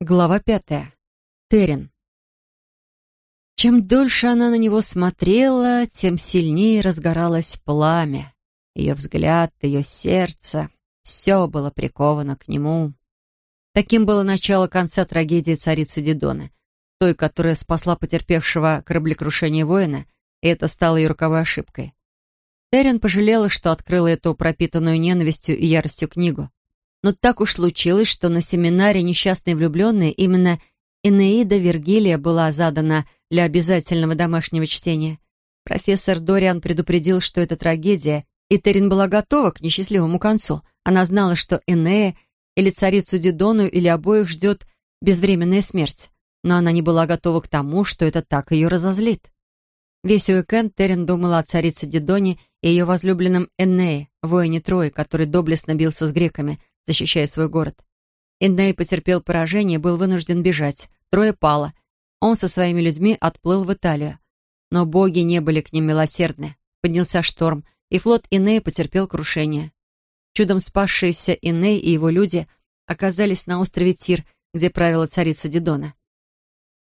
Глава пятая. Терен. Чем дольше она на него смотрела, тем сильнее разгоралось пламя. Ее взгляд, ее сердце — все было приковано к нему. Таким было начало конца трагедии царицы Дидоны, той, которая спасла потерпевшего кораблекрушение воина, и это стало ее роковой ошибкой. Терен пожалела, что открыла эту пропитанную ненавистью и яростью книгу. Но так уж случилось, что на семинаре несчастные влюбленные именно Энеида Вергилия была задана для обязательного домашнего чтения. Профессор Дориан предупредил, что это трагедия, и Терин была готова к несчастливому концу. Она знала, что Энея или царицу Дидону или обоих ждет безвременная смерть. Но она не была готова к тому, что это так ее разозлит. Весь уикенд Терен думала о царице Дидоне и ее возлюбленном Энее, воине Трои, который доблестно бился с греками, защищая свой город. Эней потерпел поражение и был вынужден бежать. Трое пало. Он со своими людьми отплыл в Италию. Но боги не были к ним милосердны. Поднялся шторм, и флот Инея потерпел крушение. Чудом спасшиеся Иней и его люди оказались на острове Тир, где правила царица Дидона.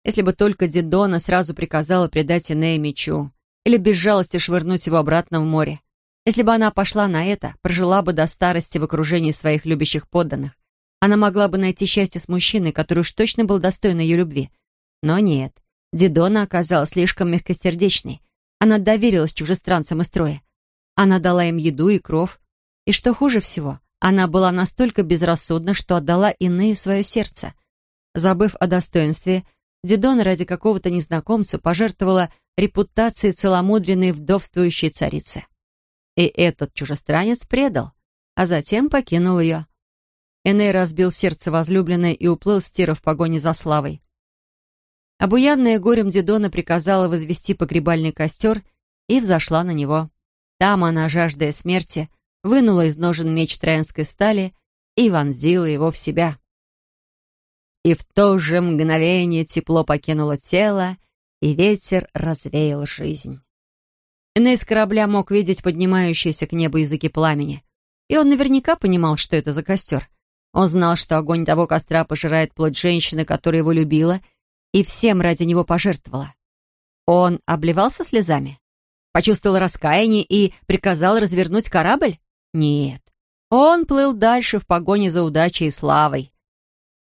Если бы только Дидона сразу приказала предать Инея мечу или без жалости швырнуть его обратно в море. Если бы она пошла на это, прожила бы до старости в окружении своих любящих подданных. Она могла бы найти счастье с мужчиной, который уж точно был достоин ее любви. Но нет. Дидона оказалась слишком мягкосердечной. Она доверилась чужестранцам из строя. Она дала им еду и кров. И что хуже всего, она была настолько безрассудна, что отдала иные свое сердце. Забыв о достоинстве, Дидона ради какого-то незнакомца пожертвовала репутацией целомудренной вдовствующей царицы. И этот чужестранец предал, а затем покинул ее. Эней разбил сердце возлюбленной и уплыл с тира в погоне за славой. Обуянная горем Дидона приказала возвести погребальный костер и взошла на него. Там она, жаждая смерти, вынула из ножен меч троянской стали и вонзила его в себя. И в то же мгновение тепло покинуло тело, и ветер развеял жизнь. Эней с корабля мог видеть поднимающиеся к небу языки пламени. И он наверняка понимал, что это за костер. Он знал, что огонь того костра пожирает плоть женщины, которая его любила, и всем ради него пожертвовала. Он обливался слезами? Почувствовал раскаяние и приказал развернуть корабль? Нет. Он плыл дальше в погоне за удачей и славой.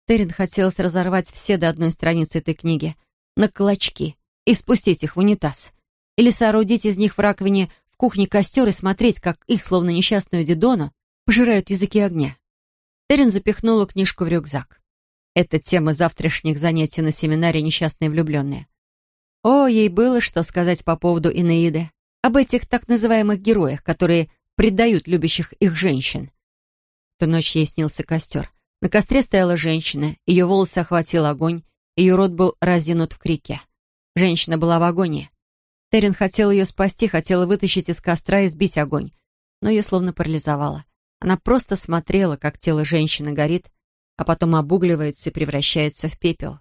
Терен хотелось разорвать все до одной страницы этой книги на клочки и спустить их в унитаз. Или соорудить из них в раковине в кухне костер и смотреть, как их, словно несчастную Дидону, пожирают языки огня. Терен запихнула книжку в рюкзак. Это тема завтрашних занятий на семинаре «Несчастные влюбленные». О, ей было что сказать по поводу Инеиды, об этих так называемых героях, которые предают любящих их женщин. Ту ночь ей снился костер. На костре стояла женщина, ее волосы охватил огонь, ее рот был разинут в крике. Женщина была в агонии. Терен хотел ее спасти, хотела вытащить из костра и сбить огонь, но ее словно парализовало. Она просто смотрела, как тело женщины горит, а потом обугливается и превращается в пепел.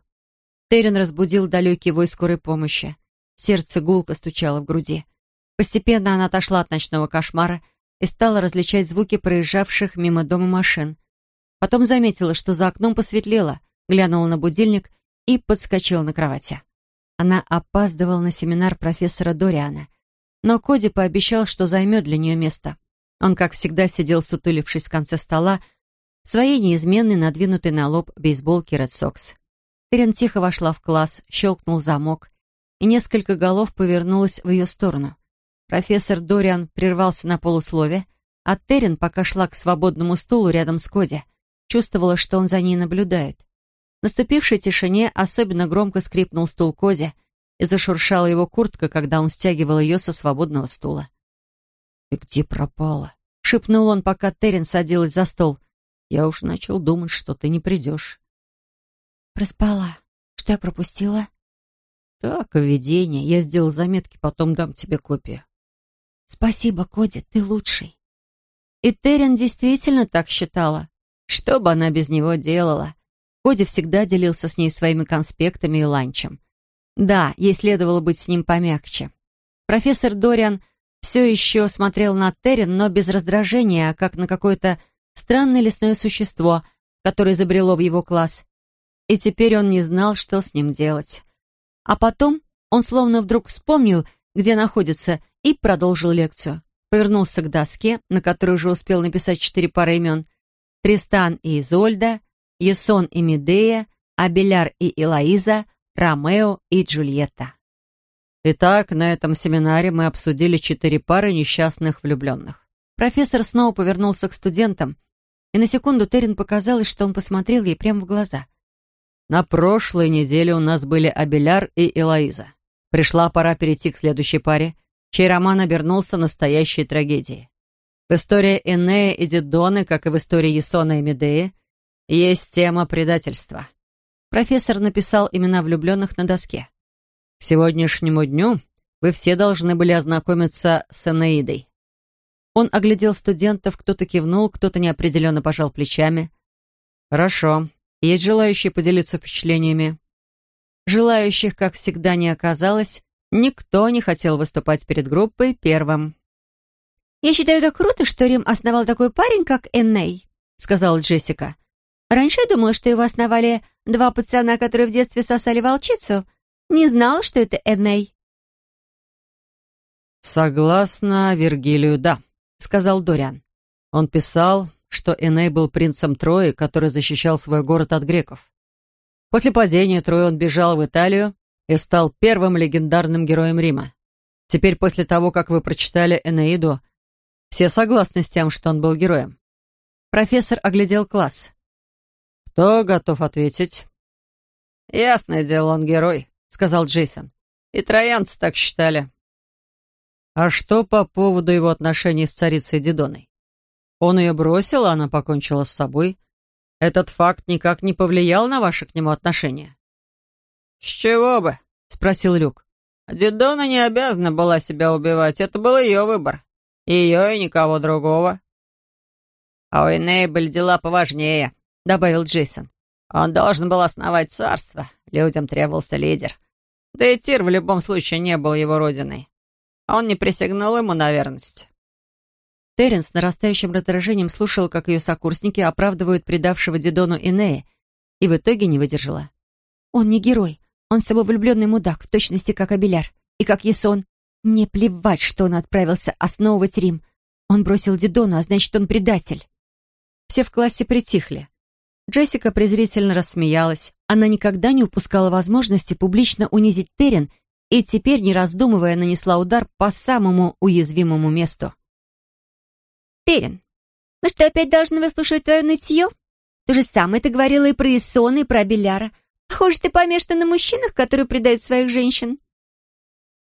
Терен разбудил далекий вой скорой помощи. Сердце гулко стучало в груди. Постепенно она отошла от ночного кошмара и стала различать звуки проезжавших мимо дома машин. Потом заметила, что за окном посветлело, глянула на будильник и подскочила на кровати. Она опаздывала на семинар профессора Дориана. Но Коди пообещал, что займет для нее место. Он, как всегда, сидел, сутулившись в конце стола, своей неизменной, надвинутой на лоб бейсболки Ред Сокс. Терен тихо вошла в класс, щелкнул замок, и несколько голов повернулось в ее сторону. Профессор Дориан прервался на полуслове, а Терен, пока шла к свободному стулу рядом с Коди, чувствовала, что он за ней наблюдает. Наступившей тишине особенно громко скрипнул стул Кози и зашуршала его куртка, когда он стягивал ее со свободного стула. «Ты где пропала?» — шепнул он, пока Терен садилась за стол. «Я уж начал думать, что ты не придешь». «Проспала. Что я пропустила?» «Так, видение. Я сделал заметки, потом дам тебе копию». «Спасибо, Коди, ты лучший». И Терен действительно так считала. Что бы она без него делала? Коди всегда делился с ней своими конспектами и ланчем. Да, ей следовало быть с ним помягче. Профессор Дориан все еще смотрел на Террин, но без раздражения, а как на какое-то странное лесное существо, которое забрело в его класс. и теперь он не знал, что с ним делать. А потом он словно вдруг вспомнил, где находится, и продолжил лекцию. Повернулся к доске, на которой уже успел написать четыре пары имен. Тристан и Изольда, Есон и Медея, Абеляр и Элоиза, Ромео и Джульетта. Итак, на этом семинаре мы обсудили четыре пары несчастных влюбленных. Профессор снова повернулся к студентам, и на секунду Террин показалось, что он посмотрел ей прямо в глаза. На прошлой неделе у нас были Абеляр и Элоиза. Пришла пора перейти к следующей паре, чей роман обернулся настоящей трагедией. В истории Энея и Дидоны, как и в истории Есона и Медеи, есть тема предательства. Профессор написал имена влюбленных на доске. К сегодняшнему дню вы все должны были ознакомиться с Энеидой. Он оглядел студентов, кто-то кивнул, кто-то неопределенно пожал плечами. «Хорошо. Есть желающие поделиться впечатлениями?» Желающих, как всегда, не оказалось. Никто не хотел выступать перед группой первым. «Я считаю это круто, что Рим основал такой парень, как Энней», — сказала Джессика. «Раньше я думала, что его основали два пацана, которые в детстве сосали волчицу. Не знала, что это Энней». «Согласно Вергилию, да», — сказал Дориан. Он писал, что Эней был принцем Трои, который защищал свой город от греков. После падения Трои он бежал в Италию и стал первым легендарным героем Рима. Теперь, после того, как вы прочитали Энеиду, все согласны с тем, что он был героем. Профессор оглядел класс. «Кто готов ответить?» «Ясное дело, он герой», — сказал Джейсон. «И троянцы так считали». «А что по поводу его отношений с царицей Дидоной? Он ее бросил, а она покончила с собой. Этот факт никак не повлиял на ваше к нему отношение?» «С чего бы?» — спросил Люк. «Дидона не обязана была себя убивать, это был ее выбор. Ее и никого другого». «А у Энея были дела поважнее», — добавил Джейсон. «Он должен был основать царство, людям требовался лидер. Да и Тир в любом случае не был его родиной. Он не присягнул ему на верность». Террен с нарастающим раздражением слушал, как ее сокурсники оправдывают предавшего Дидону Инея, и в итоге не выдержала. «Он не герой. Он самовлюбленный мудак, в точности как Абеляр. И как Есон. Мне плевать, что он отправился основывать Рим. Он бросил Дидону, а значит, он предатель». Все в классе притихли. Джессика презрительно рассмеялась. Она никогда не упускала возможности публично унизить Террен и теперь, не раздумывая, нанесла удар по самому уязвимому месту. Терен, мы что, опять должны выслушивать твое нытье? То же самое ты говорила и про Исона, и про Беляра. Похоже, ты помешана на мужчинах, которые предают своих женщин.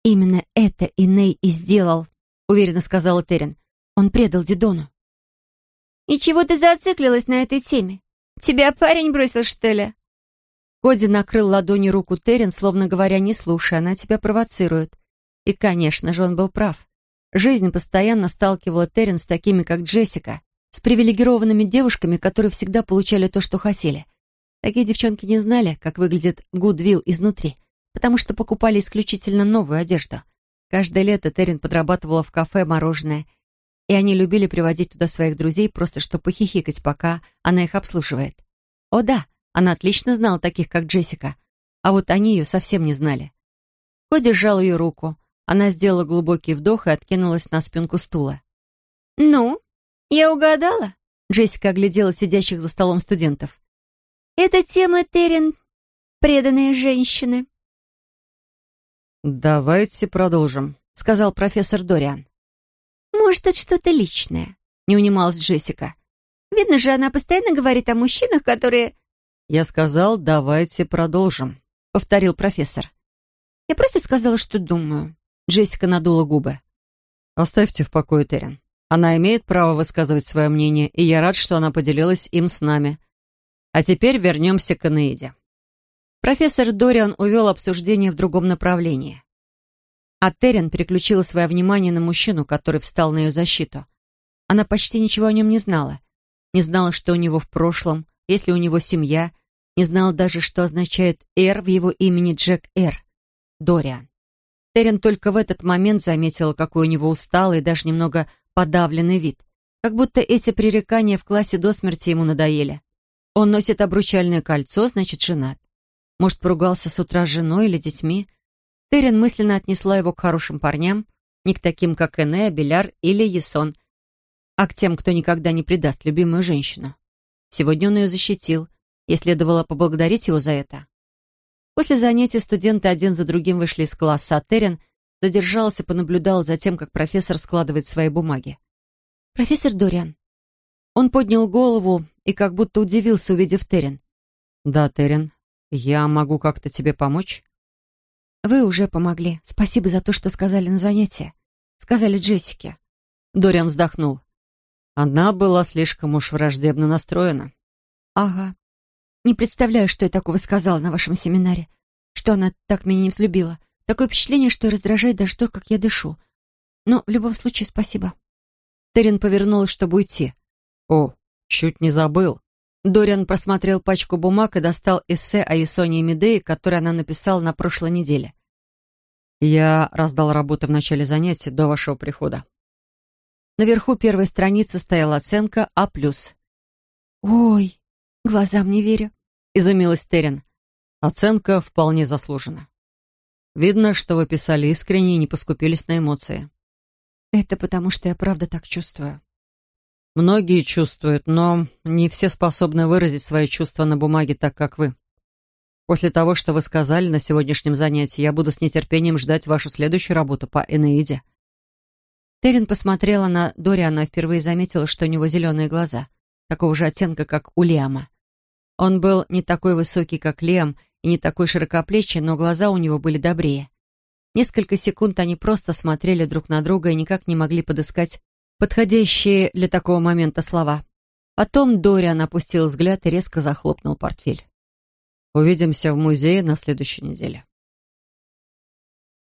Именно это Иней и сделал, уверенно сказала Терен. Он предал Дидону. И чего ты зациклилась на этой теме? Тебя парень бросил, что ли? Коди накрыл ладонью руку Терен, словно говоря, не слушай, она тебя провоцирует. И, конечно же, он был прав. Жизнь постоянно сталкивала Террен с такими, как Джессика, с привилегированными девушками, которые всегда получали то, что хотели. Такие девчонки не знали, как выглядит Гудвилл изнутри, потому что покупали исключительно новую одежду. Каждое лето Террен подрабатывала в кафе мороженое, и они любили приводить туда своих друзей, просто чтобы похихикать, пока она их обслуживает. О да, она отлично знала таких, как Джессика, а вот они ее совсем не знали. Коди сжал ее руку, она сделала глубокий вдох и откинулась на спинку стула. «Ну, я угадала?» Джессика оглядела сидящих за столом студентов. «Это тема Терен «Преданные женщины». «Давайте продолжим», — сказал профессор Дориан. «Может, это что-то личное?» — не унималась Джессика. «Видно же, она постоянно говорит о мужчинах, которые...» «Я сказал, давайте продолжим», — повторил профессор. «Я просто сказала, что думаю», Джессика надула губы. «Оставьте в покое Терен. Она имеет право высказывать свое мнение, и я рад, что она поделилась им с нами. А теперь вернемся к Энеиде». Профессор Дориан увел обсуждение в другом направлении. А Терен переключила свое внимание на мужчину, который встал на ее защиту. Она почти ничего о нем не знала. Не знала, что у него в прошлом, есть ли у него семья, не знала даже, что означает «Р» в его имени Джек Р. Дориан. Терен только в этот момент заметила, какой у него усталый и даже немного подавленный вид. Как будто эти пререкания в классе до смерти ему надоели. Он носит обручальное кольцо, значит, женат. Может, поругался с утра с женой или детьми. Терен мысленно отнесла его к хорошим парням, не к таким, как Энея, Беляр или Ясон, а к тем, кто никогда не предаст любимую женщину. Сегодня он ее защитил, и следовало поблагодарить его за это. После занятий студенты один за другим вышли из класса, а Терен задержался, понаблюдал за тем, как профессор складывает свои бумаги. «Профессор Дориан». Он поднял голову и как будто удивился, увидев Терен. «Да, Терен, я могу как-то тебе помочь?» «Вы уже помогли. Спасибо за то, что сказали на занятии. Сказали Джессике». Дориан вздохнул. Она была слишком уж враждебно настроена. «Ага. Не представляю, что я такого сказала на вашем семинаре. Что она так меня не взлюбила. Такое впечатление, что раздражает даже то, как я дышу. Но в любом случае спасибо». Терен повернулась, чтобы уйти. «О, чуть не забыл». Дориан просмотрел пачку бумаг и достал эссе о Ясоне и Медее, которое она написала на прошлой неделе. «Я раздал работы в начале занятия до вашего прихода». Наверху первой страницы стояла оценка А+. «Ой, глазам не верю», — изумилась Терен. Оценка вполне заслужена. Видно, что вы писали искренне и не поскупились на эмоции. Это потому, что я правда так чувствую. Многие чувствуют, но не все способны выразить свои чувства на бумаге так, как вы. После того, что вы сказали на сегодняшнем занятии, я буду с нетерпением ждать вашу следующую работу по Энеиде. Терен посмотрела на Дориана и впервые заметила, что у него зеленые глаза, такого же оттенка, как у Лиама. Он был не такой высокий, как Лиам, и не такой широкоплечий, но глаза у него были добрее. Несколько секунд они просто смотрели друг на друга и никак не могли подыскать подходящие для такого момента слова. Потом Дориан опустил взгляд и резко захлопнул портфель. «Увидимся в музее на следующей неделе».